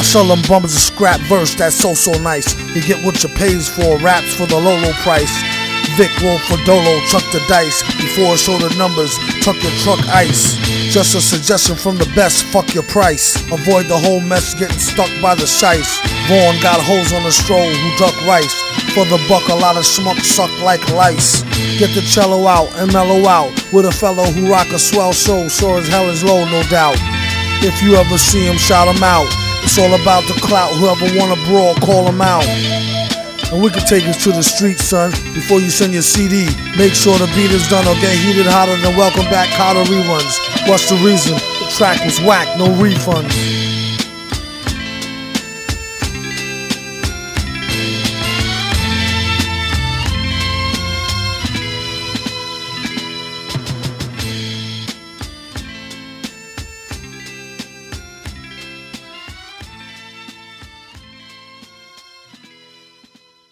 I sell them bums a scrap verse that's so so nice. You get what you pays for, raps for the low low price. Vic roll for Dolo, chuck the dice. Before I show the numbers, tuck your truck ice. Just a suggestion from the best, fuck your price. Avoid the whole mess getting stuck by the shice. Vaughn got hoes on the stroll who duck rice. For the buck, a lot of schmucks suck like lice. Get the cello out and mellow out with a fellow who rock a swell show, sure as hell is low, no doubt. If you ever see him, shout him out. It's all about the clout. Whoever wanna brawl, call him out. And we can take us to the streets, son. Before you send your CD, make sure the beat is done or get heated hotter than Welcome Back Kotter reruns. What's the reason? The track was whack, no refunds.